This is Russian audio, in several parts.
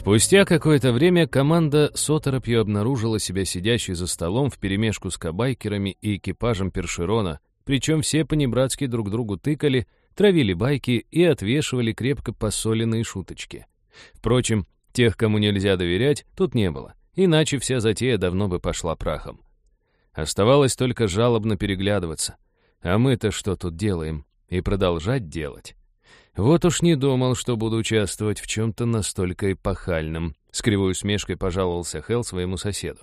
Спустя какое-то время команда с оторопью обнаружила себя сидящей за столом вперемешку с кабайкерами и экипажем Першерона, причем все понебратски друг другу тыкали, травили байки и отвешивали крепко посоленные шуточки. Впрочем, тех, кому нельзя доверять, тут не было, иначе вся затея давно бы пошла прахом. Оставалось только жалобно переглядываться. А мы-то что тут делаем? И продолжать делать. Вот уж не думал, что буду участвовать в чем-то настолько эпохальном. С кривой усмешкой пожаловался Хелл своему соседу.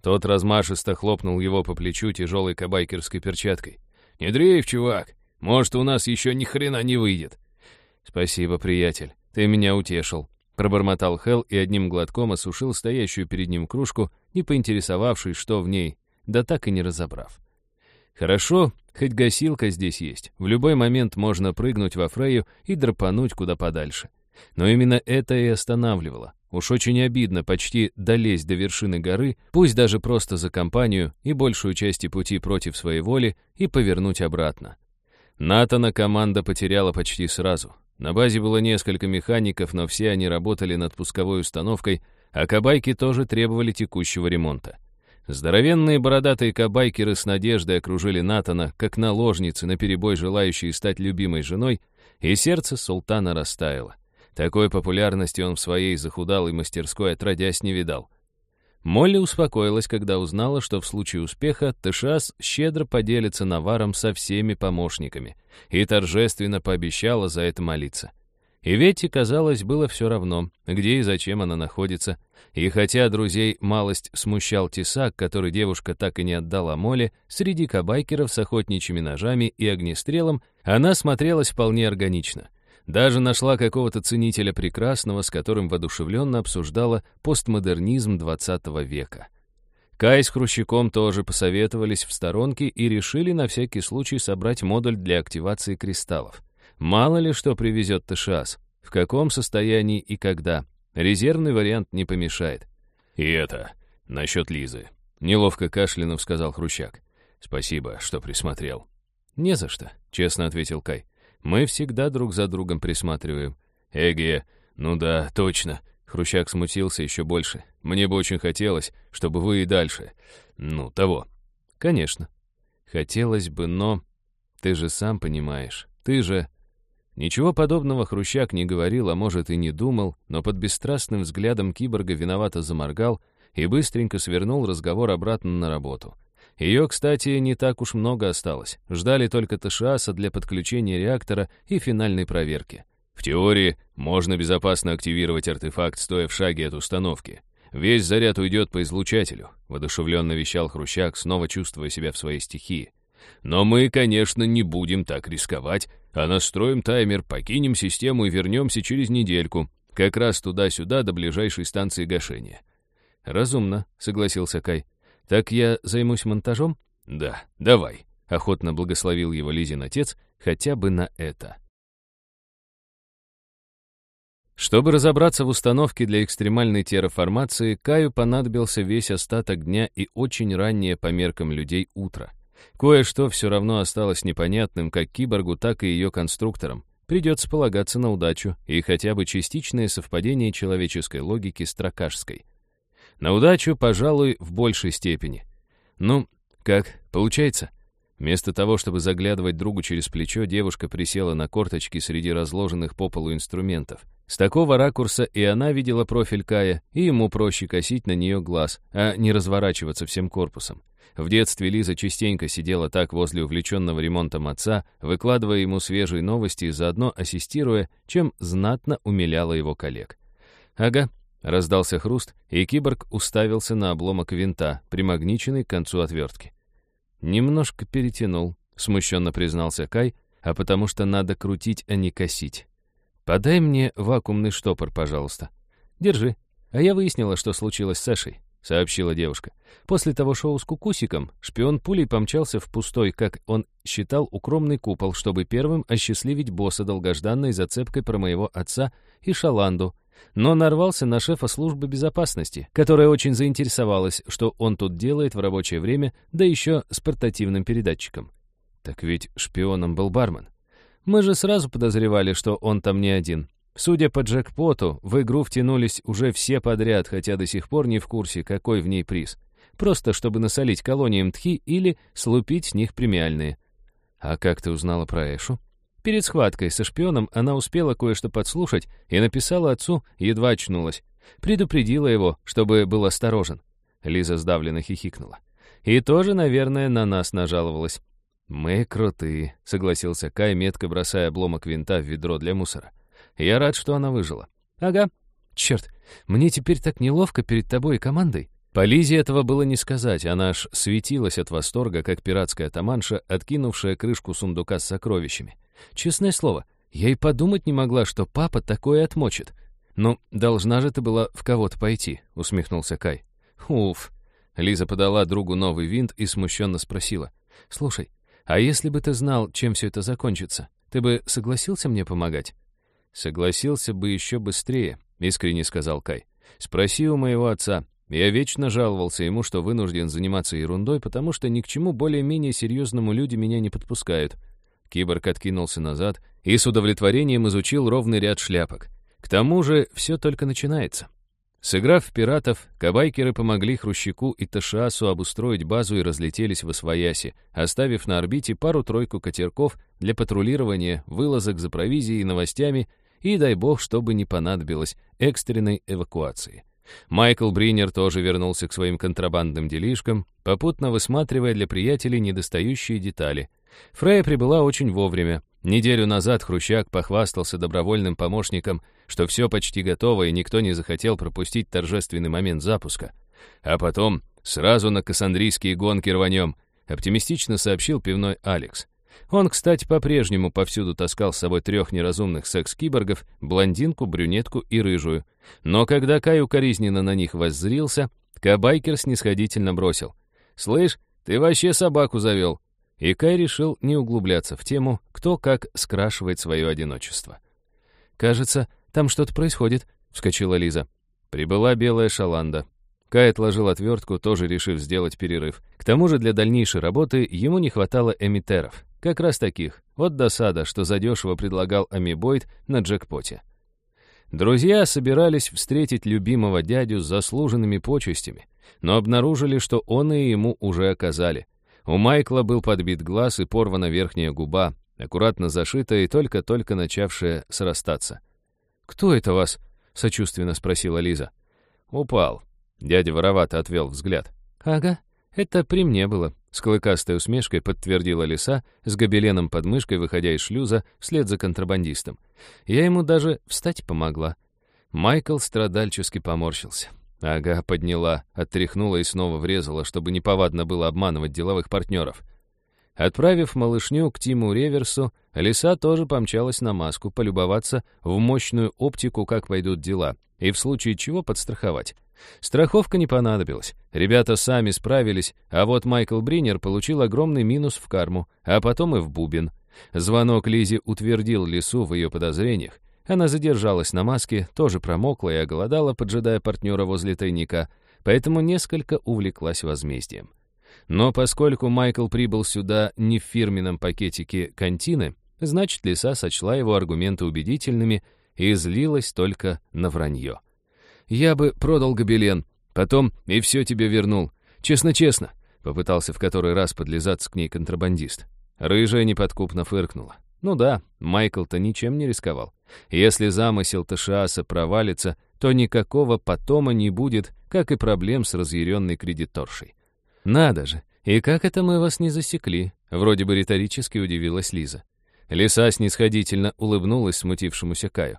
Тот размашисто хлопнул его по плечу тяжелой кабайкерской перчаткой. «Не дрейф, чувак! Может, у нас еще ни хрена не выйдет!» «Спасибо, приятель, ты меня утешил», — пробормотал Хелл и одним глотком осушил стоящую перед ним кружку, не поинтересовавшись, что в ней, да так и не разобрав. Хорошо, хоть гасилка здесь есть. В любой момент можно прыгнуть во Фрею и драпануть куда подальше. Но именно это и останавливало. Уж очень обидно почти долезть до вершины горы, пусть даже просто за компанию и большую часть пути против своей воли, и повернуть обратно. Натана команда потеряла почти сразу. На базе было несколько механиков, но все они работали над пусковой установкой, а кабайки тоже требовали текущего ремонта. Здоровенные бородатые кабайкеры с надеждой окружили Натана, как наложницы, наперебой желающие стать любимой женой, и сердце султана растаяло. Такой популярности он в своей захудалой мастерской отродясь не видал. Молли успокоилась, когда узнала, что в случае успеха Тышас щедро поделится наваром со всеми помощниками и торжественно пообещала за это молиться. И Ветте, казалось, было все равно, где и зачем она находится. И хотя друзей малость смущал тесак, который девушка так и не отдала Моле, среди кабайкеров с охотничьими ножами и огнестрелом она смотрелась вполне органично. Даже нашла какого-то ценителя прекрасного, с которым воодушевленно обсуждала постмодернизм XX века. Кай с Хрущиком тоже посоветовались в сторонке и решили на всякий случай собрать модуль для активации кристаллов. Мало ли что привезет ТШАС, в каком состоянии и когда. Резервный вариант не помешает. «И это, насчет Лизы», — неловко кашлянув сказал Хрущак. «Спасибо, что присмотрел». «Не за что», — честно ответил Кай. «Мы всегда друг за другом присматриваем». «Эге, ну да, точно». Хрущак смутился еще больше. «Мне бы очень хотелось, чтобы вы и дальше. Ну, того». «Конечно. Хотелось бы, но... Ты же сам понимаешь. Ты же...» Ничего подобного Хрущак не говорил, а может и не думал, но под бесстрастным взглядом киборга виновато заморгал и быстренько свернул разговор обратно на работу. Ее, кстати, не так уж много осталось. Ждали только ТШАСа для подключения реактора и финальной проверки. В теории можно безопасно активировать артефакт, стоя в шаге от установки. Весь заряд уйдет по излучателю, воодушевленно вещал Хрущак, снова чувствуя себя в своей стихии. Но мы, конечно, не будем так рисковать, а настроим таймер, покинем систему и вернемся через недельку, как раз туда-сюда до ближайшей станции гашения. «Разумно», — согласился Кай. «Так я займусь монтажом?» «Да, давай», — охотно благословил его Лизин отец, хотя бы на это. Чтобы разобраться в установке для экстремальной терраформации, Каю понадобился весь остаток дня и очень раннее по меркам людей утро. Кое-что все равно осталось непонятным как киборгу, так и ее конструкторам. Придется полагаться на удачу и хотя бы частичное совпадение человеческой логики с тракашской. На удачу, пожалуй, в большей степени. Ну, как, получается? Вместо того, чтобы заглядывать другу через плечо, девушка присела на корточки среди разложенных по полу инструментов. С такого ракурса и она видела профиль Кая, и ему проще косить на нее глаз, а не разворачиваться всем корпусом. В детстве Лиза частенько сидела так возле увлеченного ремонтом отца, выкладывая ему свежие новости и заодно ассистируя, чем знатно умиляла его коллег. «Ага», — раздался хруст, и киборг уставился на обломок винта, примагниченный к концу отвертки. «Немножко перетянул», — смущенно признался Кай, «а потому что надо крутить, а не косить. Подай мне вакуумный штопор, пожалуйста. Держи. А я выяснила, что случилось с Сашей. — сообщила девушка. После того шоу с Кукусиком шпион пулей помчался в пустой, как он считал, укромный купол, чтобы первым осчастливить босса долгожданной зацепкой про моего отца и Шаланду, но нарвался на шефа службы безопасности, которая очень заинтересовалась, что он тут делает в рабочее время, да еще с портативным передатчиком. Так ведь шпионом был бармен. Мы же сразу подозревали, что он там не один. Судя по джекпоту, в игру втянулись уже все подряд, хотя до сих пор не в курсе, какой в ней приз. Просто чтобы насолить колониям тхи или слупить с них премиальные. А как ты узнала про Эшу? Перед схваткой со шпионом она успела кое-что подслушать и написала отцу, едва очнулась. Предупредила его, чтобы был осторожен. Лиза сдавленно хихикнула. И тоже, наверное, на нас нажаловалась. «Мы крутые», — согласился Кай, метко бросая обломок винта в ведро для мусора. Я рад, что она выжила. Ага. Черт, мне теперь так неловко перед тобой и командой. По Лизе этого было не сказать, она аж светилась от восторга, как пиратская таманша, откинувшая крышку сундука с сокровищами. Честное слово, я и подумать не могла, что папа такое отмочит. «Ну, должна же ты была в кого-то пойти», — усмехнулся Кай. «Уф». Лиза подала другу новый винт и смущенно спросила. «Слушай, а если бы ты знал, чем все это закончится, ты бы согласился мне помогать?» «Согласился бы еще быстрее», — искренне сказал Кай. «Спроси у моего отца. Я вечно жаловался ему, что вынужден заниматься ерундой, потому что ни к чему более-менее серьезному люди меня не подпускают». Киборг откинулся назад и с удовлетворением изучил ровный ряд шляпок. К тому же все только начинается. Сыграв в пиратов, кабайкеры помогли Хрущаку и Ташиасу обустроить базу и разлетелись в Освояси, оставив на орбите пару-тройку катерков для патрулирования, вылазок за провизией и новостями и, дай бог, чтобы не понадобилось экстренной эвакуации. Майкл Бринер тоже вернулся к своим контрабандным делишкам, попутно высматривая для приятелей недостающие детали. Фрея прибыла очень вовремя. Неделю назад Хрущак похвастался добровольным помощником, что все почти готово, и никто не захотел пропустить торжественный момент запуска. А потом сразу на кассандрийские гонки рванем, оптимистично сообщил пивной Алекс. Он, кстати, по-прежнему повсюду таскал с собой трех неразумных секс-киборгов, блондинку, брюнетку и рыжую. Но когда Кай укоризненно на них воззрился, Кабайкер снисходительно бросил. «Слышь, ты вообще собаку завел!» И Кай решил не углубляться в тему, кто как скрашивает свое одиночество. «Кажется, там что-то происходит», — вскочила Лиза. Прибыла белая шаланда. Кай отложил отвертку, тоже решив сделать перерыв. К тому же для дальнейшей работы ему не хватало эмиттеров. Как раз таких. Вот досада, что задешево предлагал амибойд на джекпоте. Друзья собирались встретить любимого дядю с заслуженными почестями, но обнаружили, что он и ему уже оказали. У Майкла был подбит глаз и порвана верхняя губа, аккуратно зашитая и только-только начавшая срастаться. «Кто это вас?» — сочувственно спросила Лиза. «Упал». Дядя воровато отвел взгляд. «Ага, это при мне было. С клыкастой усмешкой подтвердила лиса, с гобеленом под мышкой, выходя из шлюза, вслед за контрабандистом. Я ему даже встать помогла. Майкл страдальчески поморщился. Ага, подняла, оттряхнула и снова врезала, чтобы неповадно было обманывать деловых партнеров. Отправив малышню к Тиму Реверсу, лиса тоже помчалась на маску полюбоваться в мощную оптику, как пойдут дела, и в случае чего подстраховать. Страховка не понадобилась. Ребята сами справились, а вот Майкл Бринер получил огромный минус в карму, а потом и в бубен. Звонок Лизе утвердил Лису в ее подозрениях. Она задержалась на маске, тоже промокла и оголодала, поджидая партнера возле тайника, поэтому несколько увлеклась возмездием. Но поскольку Майкл прибыл сюда не в фирменном пакетике «Кантины», значит, Лиса сочла его аргументы убедительными и злилась только на вранье. Я бы продал гобелен, потом и все тебе вернул. Честно-честно», — попытался в который раз подлизаться к ней контрабандист. Рыжая неподкупно фыркнула. Ну да, Майкл-то ничем не рисковал. Если замысел Ташиаса провалится, то никакого потома не будет, как и проблем с разъяренной кредиторшей. «Надо же! И как это мы вас не засекли?» Вроде бы риторически удивилась Лиза. Лиса снисходительно улыбнулась смутившемуся Каю.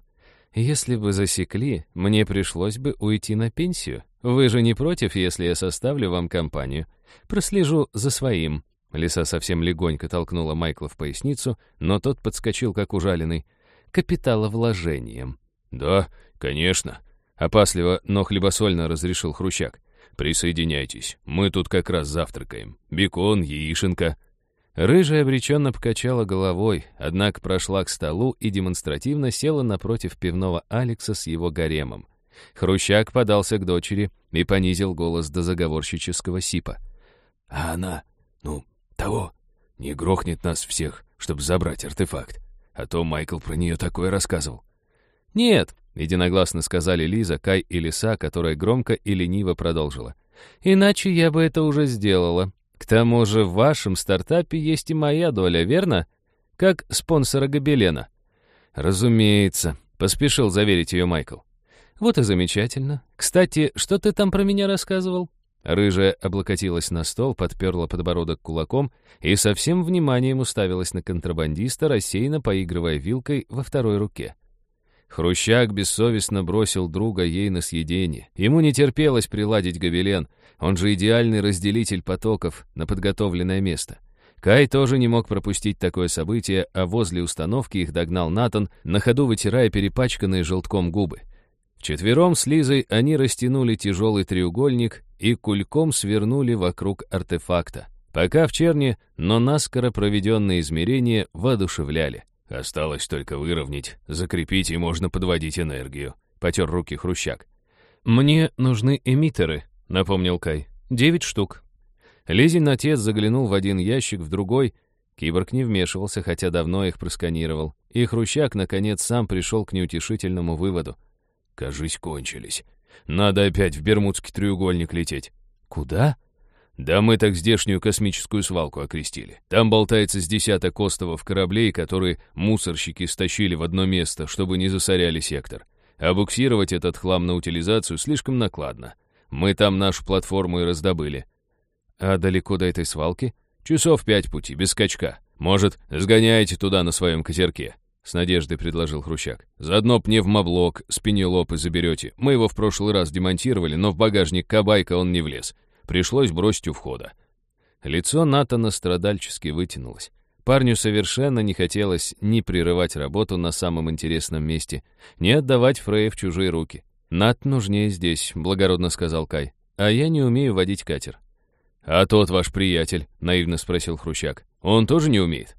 Если бы засекли, мне пришлось бы уйти на пенсию. Вы же не против, если я составлю вам компанию? Прослежу за своим». Лиса совсем легонько толкнула Майкла в поясницу, но тот подскочил, как ужаленный. «Капиталовложением». «Да, конечно», — опасливо, но хлебосольно разрешил Хрущак. «Присоединяйтесь, мы тут как раз завтракаем. Бекон, яишенка». Рыжая обреченно покачала головой, однако прошла к столу и демонстративно села напротив пивного Алекса с его гаремом. Хрущак подался к дочери и понизил голос до заговорщического сипа. «А она, ну, того, не грохнет нас всех, чтобы забрать артефакт. А то Майкл про нее такое рассказывал». «Нет», — единогласно сказали Лиза, Кай и Лиса, которая громко и лениво продолжила. «Иначе я бы это уже сделала. К тому же в вашем стартапе есть и моя доля, верно? Как спонсора Гобелена». «Разумеется», — поспешил заверить ее Майкл. «Вот и замечательно. Кстати, что ты там про меня рассказывал?» Рыжая облокотилась на стол, подперла подбородок кулаком и со всем вниманием уставилась на контрабандиста, рассеянно поигрывая вилкой во второй руке. Хрущак бессовестно бросил друга ей на съедение. Ему не терпелось приладить гобелен, он же идеальный разделитель потоков на подготовленное место. Кай тоже не мог пропустить такое событие, а возле установки их догнал Натан, на ходу вытирая перепачканные желтком губы. Вчетвером с Лизой они растянули тяжелый треугольник и кульком свернули вокруг артефакта. Пока в черне, но наскоро проведенные измерения воодушевляли. Осталось только выровнять, закрепить и можно подводить энергию. Потер руки Хрущак. «Мне нужны эмиттеры», — напомнил Кай. «Девять штук». Лизин отец заглянул в один ящик, в другой. Киборг не вмешивался, хотя давно их просканировал. И Хрущак, наконец, сам пришел к неутешительному выводу. «Кажись, кончились. Надо опять в Бермудский треугольник лететь». «Куда?» Да мы так здешнюю космическую свалку окрестили. Там болтается с десяток остовов кораблей, которые мусорщики стащили в одно место, чтобы не засоряли сектор. А буксировать этот хлам на утилизацию слишком накладно. Мы там нашу платформу и раздобыли. А далеко до этой свалки? Часов пять пути, без скачка. Может, сгоняете туда на своем катерке? С надеждой предложил Хрущак. Заодно пневмоблок, спинелопы заберете. Мы его в прошлый раз демонтировали, но в багажник кабайка он не влез. Пришлось бросить у входа. Лицо Натана страдальчески вытянулось. Парню совершенно не хотелось ни прерывать работу на самом интересном месте, ни отдавать Фрея в чужие руки. «Нат нужнее здесь», — благородно сказал Кай. «А я не умею водить катер». «А тот ваш приятель?» — наивно спросил Хрущак. «Он тоже не умеет?»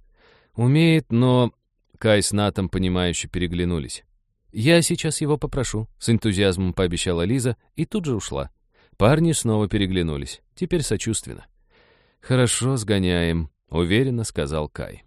«Умеет, но...» Кай с Натом, понимающе переглянулись. «Я сейчас его попрошу», — с энтузиазмом пообещала Лиза и тут же ушла. Парни снова переглянулись, теперь сочувственно. «Хорошо, сгоняем», — уверенно сказал Кай.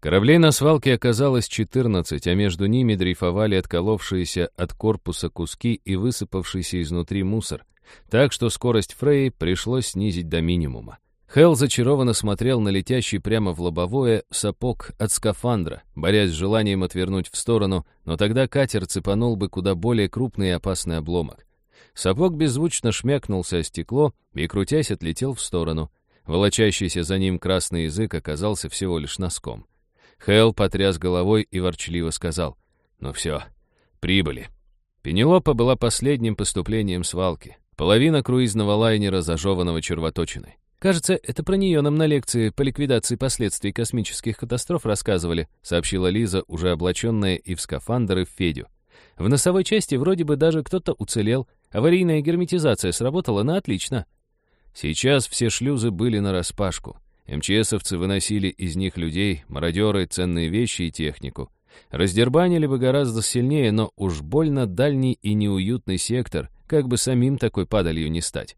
Кораблей на свалке оказалось 14, а между ними дрейфовали отколовшиеся от корпуса куски и высыпавшийся изнутри мусор, так что скорость Фрей пришлось снизить до минимума. Хелл зачарованно смотрел на летящий прямо в лобовое сапог от скафандра, борясь с желанием отвернуть в сторону, но тогда катер цепанул бы куда более крупный и опасный обломок. Сапог беззвучно шмякнулся о стекло и, крутясь, отлетел в сторону. Волочащийся за ним красный язык оказался всего лишь носком. Хелл потряс головой и ворчливо сказал, «Ну все, прибыли». Пенелопа была последним поступлением свалки. Половина круизного лайнера, зажеванного червоточиной. «Кажется, это про нее нам на лекции по ликвидации последствий космических катастроф рассказывали», сообщила Лиза, уже облаченная и в скафандр, и в Федю. «В носовой части вроде бы даже кто-то уцелел. Аварийная герметизация сработала на отлично». Сейчас все шлюзы были нараспашку. МЧСовцы выносили из них людей, мародеры, ценные вещи и технику. Раздербанили бы гораздо сильнее, но уж больно дальний и неуютный сектор, как бы самим такой падалью не стать.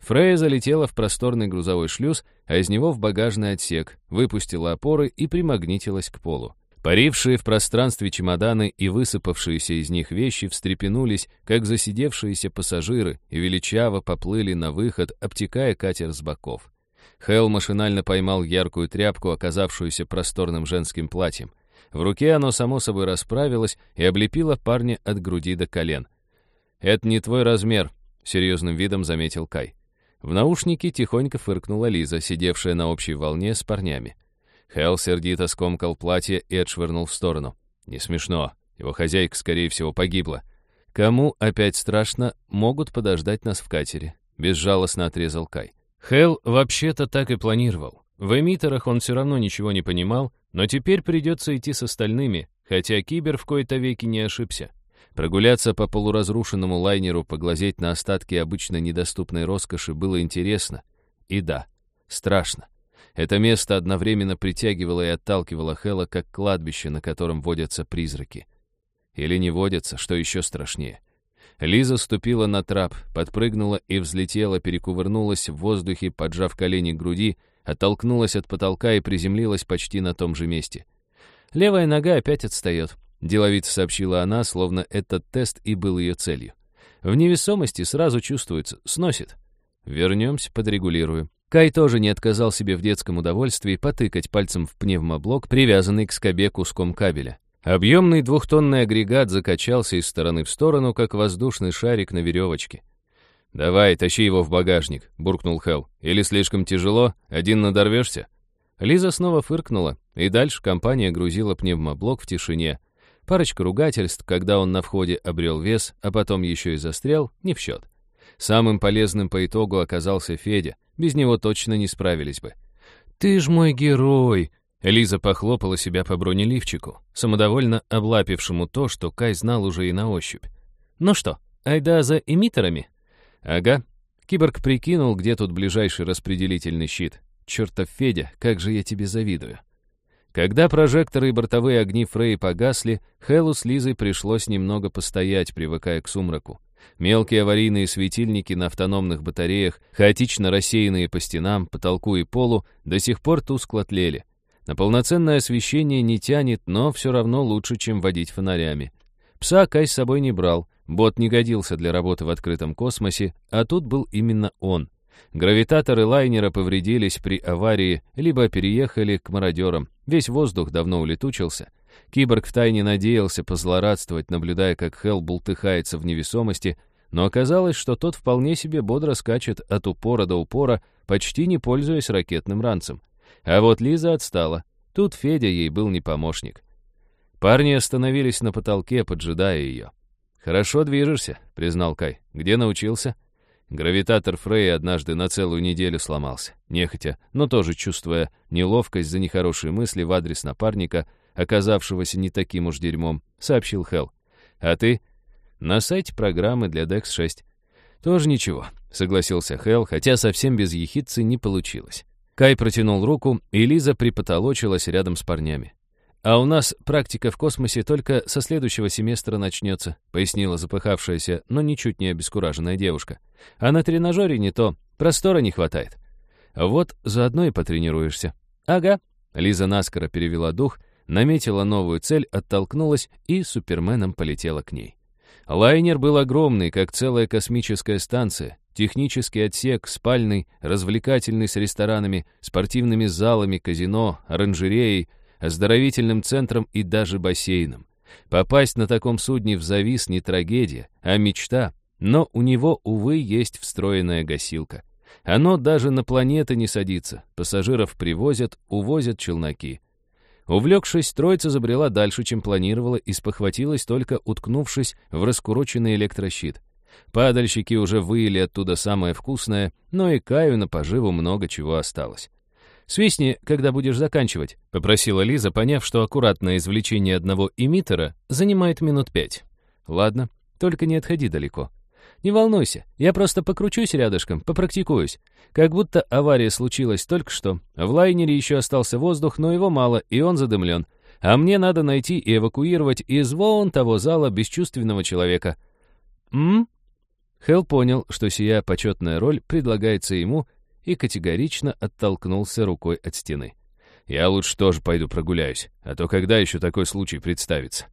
Фрея залетела в просторный грузовой шлюз, а из него в багажный отсек, выпустила опоры и примагнитилась к полу. Парившие в пространстве чемоданы и высыпавшиеся из них вещи встрепенулись, как засидевшиеся пассажиры, и величаво поплыли на выход, обтекая катер с боков. Хелл машинально поймал яркую тряпку, оказавшуюся просторным женским платьем. В руке оно само собой расправилось и облепило парня от груди до колен. «Это не твой размер», — серьезным видом заметил Кай. В наушнике тихонько фыркнула Лиза, сидевшая на общей волне с парнями. Хелл сердито скомкал платье и отшвырнул в сторону. Не смешно. Его хозяйка, скорее всего, погибла. Кому опять страшно, могут подождать нас в катере. Безжалостно отрезал Кай. Хелл вообще-то так и планировал. В эмиттерах он все равно ничего не понимал, но теперь придется идти с остальными, хотя Кибер в кои-то веки не ошибся. Прогуляться по полуразрушенному лайнеру, поглазеть на остатки обычно недоступной роскоши было интересно. И да, страшно. Это место одновременно притягивало и отталкивало Хэлла, как кладбище, на котором водятся призраки. Или не водятся, что еще страшнее. Лиза ступила на трап, подпрыгнула и взлетела, перекувырнулась в воздухе, поджав колени к груди, оттолкнулась от потолка и приземлилась почти на том же месте. Левая нога опять отстает. Деловито сообщила она, словно этот тест и был ее целью. В невесомости сразу чувствуется, сносит. Вернемся, подрегулирую. Кай тоже не отказал себе в детском удовольствии потыкать пальцем в пневмоблок, привязанный к скобе куском кабеля. Объемный двухтонный агрегат закачался из стороны в сторону, как воздушный шарик на веревочке. «Давай, тащи его в багажник», — буркнул Хелл. «Или слишком тяжело? Один надорвешься?» Лиза снова фыркнула, и дальше компания грузила пневмоблок в тишине. Парочка ругательств, когда он на входе обрел вес, а потом еще и застрял, не в счет. Самым полезным по итогу оказался Федя. Без него точно не справились бы. «Ты ж мой герой!» Лиза похлопала себя по бронеливчику, самодовольно облапившему то, что Кай знал уже и на ощупь. «Ну что, айда за эмиттерами?» «Ага». Киборг прикинул, где тут ближайший распределительный щит. «Чертов Федя, как же я тебе завидую». Когда прожекторы и бортовые огни Фрей погасли, Хэллу с Лизой пришлось немного постоять, привыкая к сумраку. Мелкие аварийные светильники на автономных батареях, хаотично рассеянные по стенам, потолку и полу, до сих пор тускло тлели. На полноценное освещение не тянет, но все равно лучше, чем водить фонарями. Пса Кай с собой не брал, бот не годился для работы в открытом космосе, а тут был именно он. Гравитаторы лайнера повредились при аварии, либо переехали к мародерам. Весь воздух давно улетучился. Киборг втайне надеялся позлорадствовать, наблюдая, как Хелл бултыхается в невесомости, но оказалось, что тот вполне себе бодро скачет от упора до упора, почти не пользуясь ракетным ранцем. А вот Лиза отстала. Тут Федя ей был не помощник. Парни остановились на потолке, поджидая ее. «Хорошо движешься», — признал Кай. «Где научился?» Гравитатор Фрей однажды на целую неделю сломался. Нехотя, но тоже чувствуя неловкость за нехорошие мысли в адрес напарника, оказавшегося не таким уж дерьмом, сообщил Хелл. «А ты?» «На сайте программы для DEX-6». «Тоже ничего», — согласился Хелл, хотя совсем без ехидцы не получилось. Кай протянул руку, и Лиза припотолочилась рядом с парнями. «А у нас практика в космосе только со следующего семестра начнется», пояснила запыхавшаяся, но ничуть не обескураженная девушка. «А на тренажере не то, простора не хватает». «Вот заодно и потренируешься». «Ага». Лиза наскоро перевела дух, наметила новую цель, оттолкнулась и суперменом полетела к ней. Лайнер был огромный, как целая космическая станция, Технический отсек, спальный, развлекательный с ресторанами, спортивными залами, казино, оранжереей, оздоровительным центром и даже бассейном. Попасть на таком судне в завис не трагедия, а мечта, но у него, увы, есть встроенная гасилка. Оно даже на планеты не садится, пассажиров привозят, увозят челноки. Увлекшись, троица забрела дальше, чем планировала, и спохватилась только уткнувшись в раскуроченный электрощит. Падальщики уже выели оттуда самое вкусное, но и Каю на поживу много чего осталось. «Свистни, когда будешь заканчивать», — попросила Лиза, поняв, что аккуратное извлечение одного эмиттера занимает минут пять. «Ладно, только не отходи далеко. Не волнуйся, я просто покручусь рядышком, попрактикуюсь. Как будто авария случилась только что. В лайнере еще остался воздух, но его мало, и он задымлен. А мне надо найти и эвакуировать из вон того зала бесчувственного человека». «М?» Хелл понял, что сия почетная роль предлагается ему, и категорично оттолкнулся рукой от стены. «Я лучше тоже пойду прогуляюсь, а то когда еще такой случай представится?»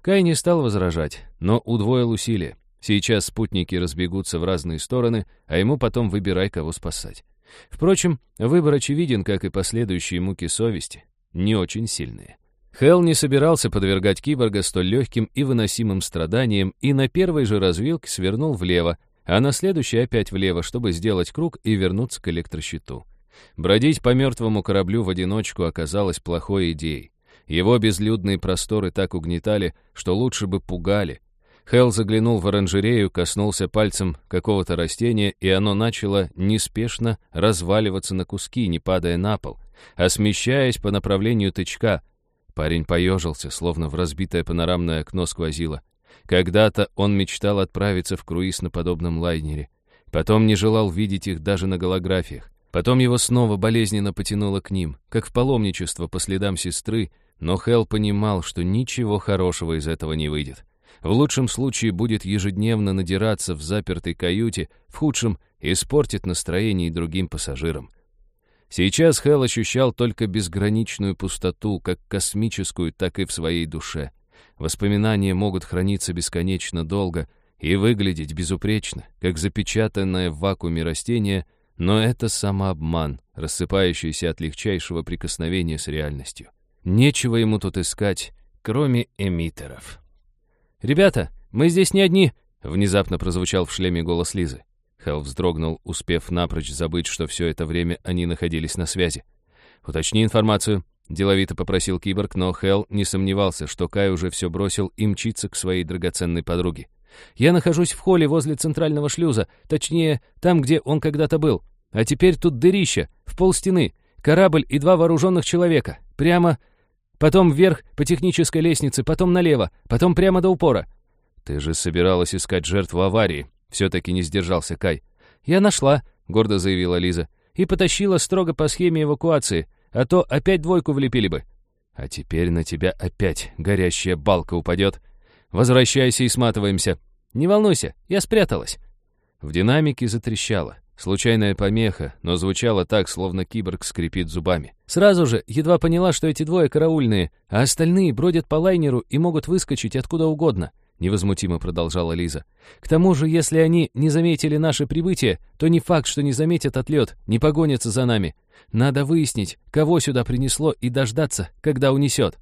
Кай не стал возражать, но удвоил усилия. Сейчас спутники разбегутся в разные стороны, а ему потом выбирай, кого спасать. Впрочем, выбор очевиден, как и последующие муки совести, не очень сильные. Хелл не собирался подвергать киборга столь легким и выносимым страданиям и на первой же развилке свернул влево, а на следующей опять влево, чтобы сделать круг и вернуться к электрощиту. Бродить по мертвому кораблю в одиночку оказалось плохой идеей. Его безлюдные просторы так угнетали, что лучше бы пугали. Хелл заглянул в оранжерею, коснулся пальцем какого-то растения, и оно начало неспешно разваливаться на куски, не падая на пол, а смещаясь по направлению тычка — Парень поежился, словно в разбитое панорамное окно сквозило. Когда-то он мечтал отправиться в круиз на подобном лайнере. Потом не желал видеть их даже на голографиях. Потом его снова болезненно потянуло к ним, как в паломничество по следам сестры, но Хелл понимал, что ничего хорошего из этого не выйдет. В лучшем случае будет ежедневно надираться в запертой каюте, в худшем — испортит настроение и другим пассажирам. Сейчас Хелл ощущал только безграничную пустоту, как космическую, так и в своей душе. Воспоминания могут храниться бесконечно долго и выглядеть безупречно, как запечатанное в вакууме растение, но это самообман, рассыпающийся от легчайшего прикосновения с реальностью. Нечего ему тут искать, кроме эмиттеров. «Ребята, мы здесь не одни!» — внезапно прозвучал в шлеме голос Лизы. Хелл вздрогнул, успев напрочь забыть, что все это время они находились на связи. «Уточни информацию», — деловито попросил киборг, но Хелл не сомневался, что Кай уже все бросил и мчится к своей драгоценной подруге. «Я нахожусь в холле возле центрального шлюза, точнее, там, где он когда-то был. А теперь тут дырище, в полстены, корабль и два вооруженных человека. Прямо... Потом вверх по технической лестнице, потом налево, потом прямо до упора». «Ты же собиралась искать жертву аварии», — все-таки не сдержался Кай. «Я нашла», — гордо заявила Лиза, «и потащила строго по схеме эвакуации, а то опять двойку влепили бы». «А теперь на тебя опять горящая балка упадет. Возвращайся и сматываемся. Не волнуйся, я спряталась». В динамике затрещало. Случайная помеха, но звучало так, словно киборг скрипит зубами. Сразу же едва поняла, что эти двое караульные, а остальные бродят по лайнеру и могут выскочить откуда угодно. Невозмутимо продолжала Лиза. К тому же, если они не заметили наше прибытие, то не факт, что не заметят отлет, не погонятся за нами. Надо выяснить, кого сюда принесло, и дождаться, когда унесет.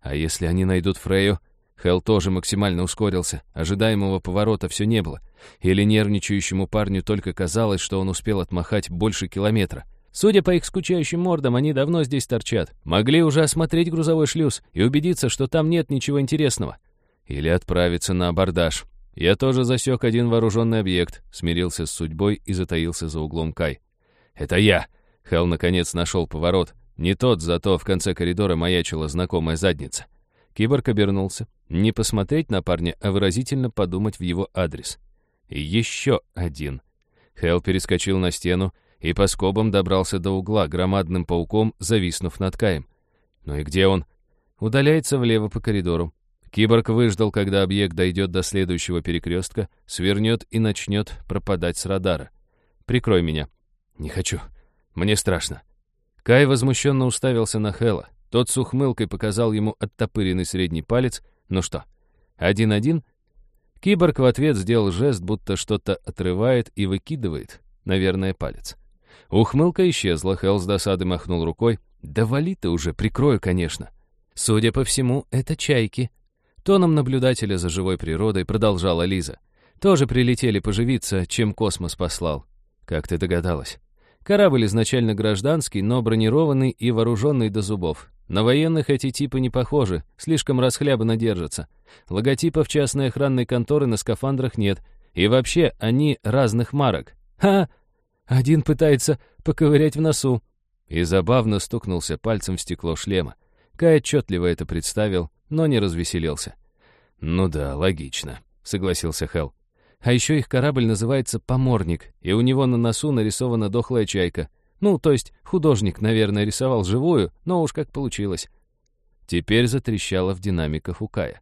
А если они найдут Фрею? Хелл тоже максимально ускорился. Ожидаемого поворота все не было. Или нервничающему парню только казалось, что он успел отмахать больше километра. Судя по их скучающим мордам, они давно здесь торчат. Могли уже осмотреть грузовой шлюз и убедиться, что там нет ничего интересного. Или отправиться на абордаж. Я тоже засек один вооруженный объект, смирился с судьбой и затаился за углом Кай. «Это я!» Хелл наконец нашел поворот. Не тот, зато в конце коридора маячила знакомая задница. Киборг обернулся. Не посмотреть на парня, а выразительно подумать в его адрес. И еще один. Хелл перескочил на стену и по скобам добрался до угла, громадным пауком зависнув над Каем. Ну и где он? Удаляется влево по коридору. Киборг выждал, когда объект дойдет до следующего перекрестка, свернет и начнет пропадать с радара. «Прикрой меня». «Не хочу. Мне страшно». Кай возмущенно уставился на Хэлла. Тот с ухмылкой показал ему оттопыренный средний палец. «Ну что, один-один?» Киборг в ответ сделал жест, будто что-то отрывает и выкидывает, наверное, палец. Ухмылка исчезла, Хелл с досады махнул рукой. «Да вали ты уже, прикрою, конечно». «Судя по всему, это чайки», Тоном наблюдателя за живой природой продолжала Лиза. Тоже прилетели поживиться, чем космос послал. Как ты догадалась? Корабль изначально гражданский, но бронированный и вооруженный до зубов. На военных эти типы не похожи, слишком расхлябанно держатся. Логотипов частной охранной конторы на скафандрах нет. И вообще, они разных марок. Ха! Один пытается поковырять в носу. И забавно стукнулся пальцем в стекло шлема. Кай отчетливо это представил, но не развеселился. «Ну да, логично», — согласился Хелл. «А еще их корабль называется «Поморник», и у него на носу нарисована дохлая чайка. Ну, то есть художник, наверное, рисовал живую, но уж как получилось». Теперь затрещало в динамиках у Кая.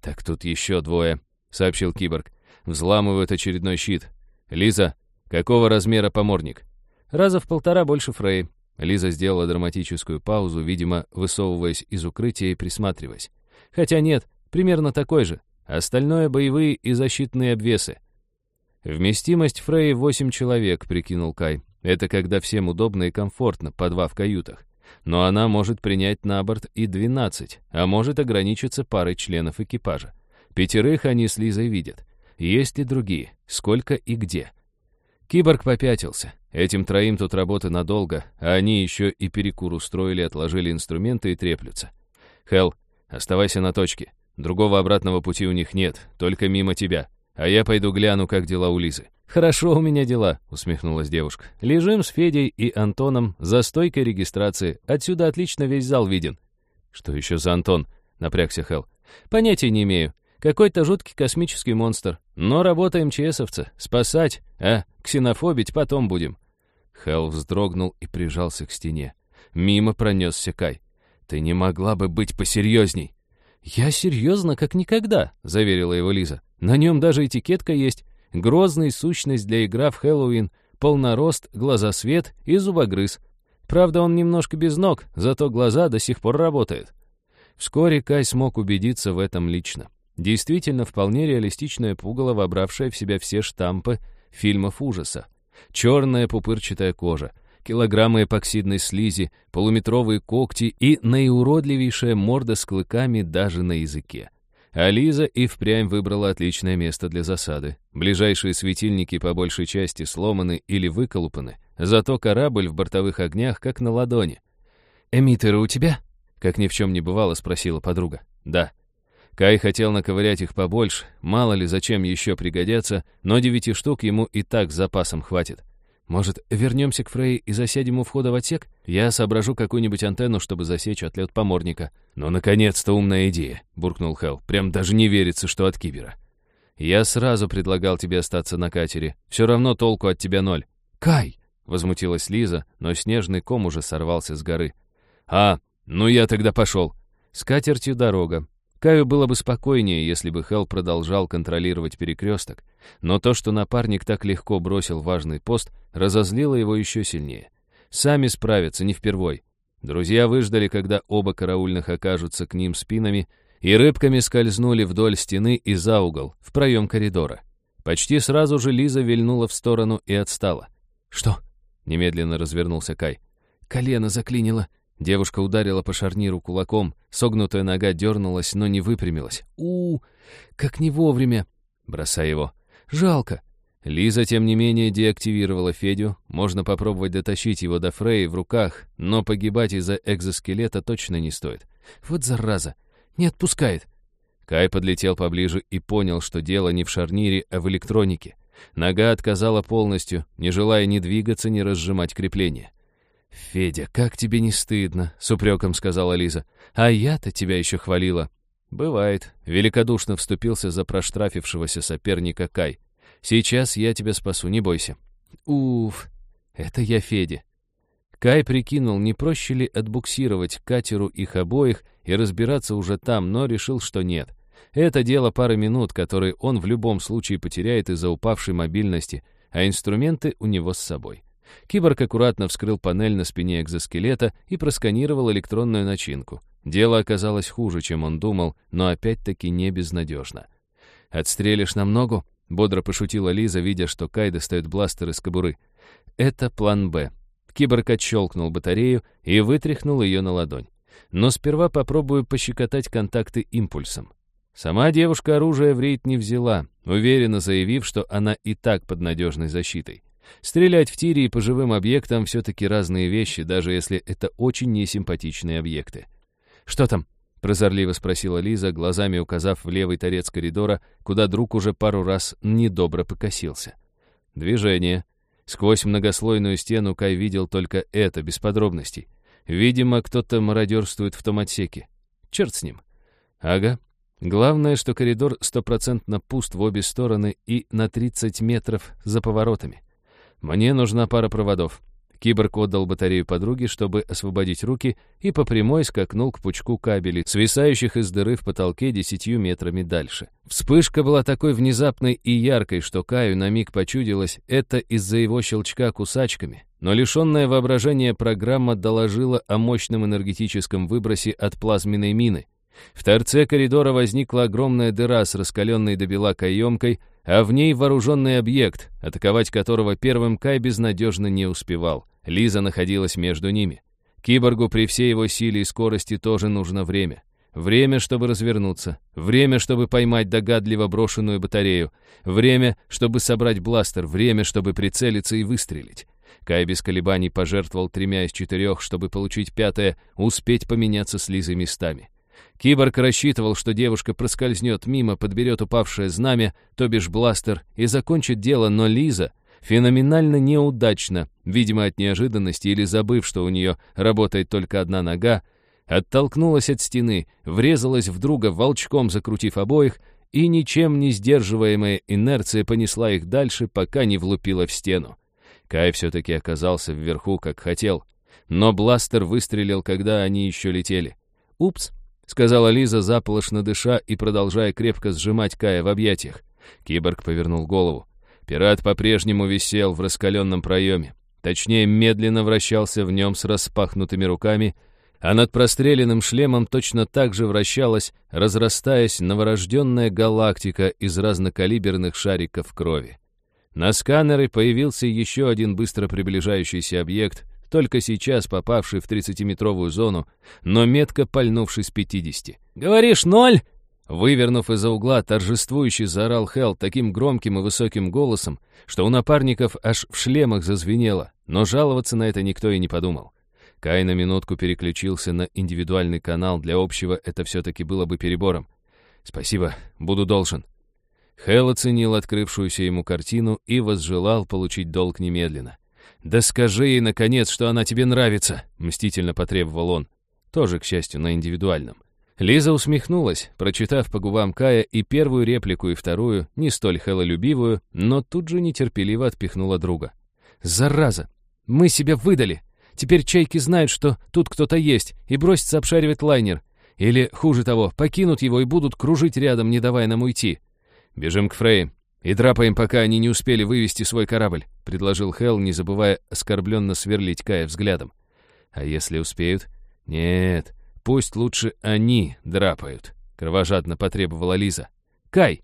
«Так тут еще двое», — сообщил киборг. «Взламывают очередной щит. Лиза, какого размера поморник?» «Раза в полтора больше Фрей. Лиза сделала драматическую паузу, видимо, высовываясь из укрытия и присматриваясь. Хотя нет, примерно такой же. Остальное — боевые и защитные обвесы. Вместимость Фрей 8 человек, прикинул Кай. Это когда всем удобно и комфортно, по два в каютах. Но она может принять на борт и 12, а может ограничиться парой членов экипажа. Пятерых они с Лизой видят. Есть ли другие? Сколько и где? Киборг попятился. Этим троим тут работы надолго, а они еще и перекур устроили, отложили инструменты и треплются. Хел, оставайся на точке. Другого обратного пути у них нет, только мимо тебя. А я пойду гляну, как дела у Лизы. «Хорошо у меня дела», — усмехнулась девушка. «Лежим с Федей и Антоном за стойкой регистрации. Отсюда отлично весь зал виден». «Что еще за Антон?» — напрягся Хел. «Понятия не имею. Какой-то жуткий космический монстр. Но работаем ЧСовцы. Спасать, а ксенофобить потом будем. Хелл вздрогнул и прижался к стене. Мимо пронесся Кай. «Ты не могла бы быть посерьезней!» «Я серьезно, как никогда», — заверила его Лиза. «На нем даже этикетка есть. Грозный сущность для игра в Хэллоуин, полнорост, глазосвет и зубогрыз. правда, он немножко без ног, зато глаза до сих пор работают. Вскоре Кай смог убедиться в этом лично. Действительно, вполне реалистичное пугало, вобравшее в себя все штампы фильмов ужаса. Черная пупырчатая кожа, килограммы эпоксидной слизи, полуметровые когти и наиуродливейшая морда с клыками даже на языке. А Лиза и впрямь выбрала отличное место для засады. Ближайшие светильники по большей части сломаны или выколупаны, зато корабль в бортовых огнях как на ладони. «Эмиттеры у тебя?» — как ни в чем не бывало, спросила подруга. «Да». Кай хотел наковырять их побольше, мало ли зачем еще пригодятся, но девяти штук ему и так с запасом хватит. Может, вернемся к Фрей и засядем у входа в отсек? Я соображу какую-нибудь антенну, чтобы засечь отлет поморника. Ну, наконец-то умная идея, буркнул Хелл. Прям даже не верится, что от кибера. Я сразу предлагал тебе остаться на катере. Все равно толку от тебя ноль. Кай! Возмутилась Лиза, но снежный ком уже сорвался с горы. А, ну я тогда пошел. С катертью дорога. Каю было бы спокойнее, если бы Хелл продолжал контролировать перекресток, но то, что напарник так легко бросил важный пост, разозлило его еще сильнее. Сами справятся, не впервой. Друзья выждали, когда оба караульных окажутся к ним спинами, и рыбками скользнули вдоль стены и за угол, в проем коридора. Почти сразу же Лиза вильнула в сторону и отстала. «Что?» — немедленно развернулся Кай. «Колено заклинило», Девушка ударила по шарниру кулаком, согнутая нога дернулась, но не выпрямилась. у, -у как не вовремя! Бросай его. Жалко. Лиза, тем не менее, деактивировала Федю. Можно попробовать дотащить его до Фреи в руках, но погибать из-за экзоскелета точно не стоит. Вот зараза! Не отпускает. Кай подлетел поближе и понял, что дело не в шарнире, а в электронике. Нога отказала полностью, не желая ни двигаться, ни разжимать крепление. «Федя, как тебе не стыдно?» — с упреком сказала Лиза. «А я-то тебя еще хвалила». «Бывает», — великодушно вступился за проштрафившегося соперника Кай. «Сейчас я тебя спасу, не бойся». «Уф, это я Феде». Кай прикинул, не проще ли отбуксировать катеру их обоих и разбираться уже там, но решил, что нет. Это дело пары минут, которые он в любом случае потеряет из-за упавшей мобильности, а инструменты у него с собой. Киборг аккуратно вскрыл панель на спине экзоскелета и просканировал электронную начинку. Дело оказалось хуже, чем он думал, но опять-таки не безнадежно. «Отстрелишь на ногу?» — бодро пошутила Лиза, видя, что Кай достает бластер из кобуры. «Это план «Б». Киборг отщелкнул батарею и вытряхнул ее на ладонь. «Но сперва попробую пощекотать контакты импульсом». Сама девушка оружие в рейд не взяла, уверенно заявив, что она и так под надежной защитой. Стрелять в тире и по живым объектам все-таки разные вещи, даже если это очень несимпатичные объекты. «Что там?» — прозорливо спросила Лиза, глазами указав в левый торец коридора, куда друг уже пару раз недобро покосился. «Движение». Сквозь многослойную стену Кай видел только это, без подробностей. Видимо, кто-то мародерствует в том отсеке. Черт с ним. Ага. Главное, что коридор стопроцентно пуст в обе стороны и на 30 метров за поворотами. «Мне нужна пара проводов». Киборг отдал батарею подруге, чтобы освободить руки, и по прямой скакнул к пучку кабелей, свисающих из дыры в потолке десятью метрами дальше. Вспышка была такой внезапной и яркой, что Каю на миг почудилось это из-за его щелчка кусачками. Но лишенная воображения программа доложила о мощном энергетическом выбросе от плазменной мины. В торце коридора возникла огромная дыра с раскаленной до бела каемкой, а в ней вооруженный объект, атаковать которого первым Кай безнадежно не успевал. Лиза находилась между ними. Киборгу при всей его силе и скорости тоже нужно время. Время, чтобы развернуться. Время, чтобы поймать догадливо брошенную батарею. Время, чтобы собрать бластер. Время, чтобы прицелиться и выстрелить. Кай без колебаний пожертвовал тремя из четырех, чтобы получить пятое, успеть поменяться с Лизой местами. Киборг рассчитывал, что девушка проскользнет мимо, подберет упавшее знамя, то бишь бластер, и закончит дело, но Лиза феноменально неудачно, видимо, от неожиданности или забыв, что у нее работает только одна нога, оттолкнулась от стены, врезалась в друга, волчком закрутив обоих, и ничем не сдерживаемая инерция понесла их дальше, пока не влупила в стену. Кай все-таки оказался вверху, как хотел, но бластер выстрелил, когда они еще летели. Упс, — сказала Лиза, заполошно дыша и продолжая крепко сжимать Кая в объятиях. Киборг повернул голову. Пират по-прежнему висел в раскаленном проеме. точнее, медленно вращался в нем с распахнутыми руками, а над простреленным шлемом точно так же вращалась, разрастаясь, новорожденная галактика из разнокалиберных шариков крови. На сканере появился еще один быстро приближающийся объект, только сейчас попавший в 30-метровую зону, но метко пальнувший с 50. «Говоришь, ноль?» Вывернув из-за угла, торжествующе заорал Хелл таким громким и высоким голосом, что у напарников аж в шлемах зазвенело, но жаловаться на это никто и не подумал. Кай на минутку переключился на индивидуальный канал, для общего это все-таки было бы перебором. «Спасибо, буду должен». Хелл оценил открывшуюся ему картину и возжелал получить долг немедленно. «Да скажи ей, наконец, что она тебе нравится!» — мстительно потребовал он. Тоже, к счастью, на индивидуальном. Лиза усмехнулась, прочитав по губам Кая и первую реплику, и вторую, не столь хэлолюбивую, но тут же нетерпеливо отпихнула друга. «Зараза! Мы себя выдали! Теперь чайки знают, что тут кто-то есть, и бросятся обшаривать лайнер. Или, хуже того, покинут его и будут кружить рядом, не давая нам уйти. Бежим к Фрей и драпаем, пока они не успели вывести свой корабль», — предложил Хелл, не забывая оскорбленно сверлить Кая взглядом. «А если успеют? Нет, Пусть лучше они драпают», — кровожадно потребовала Лиза. «Кай,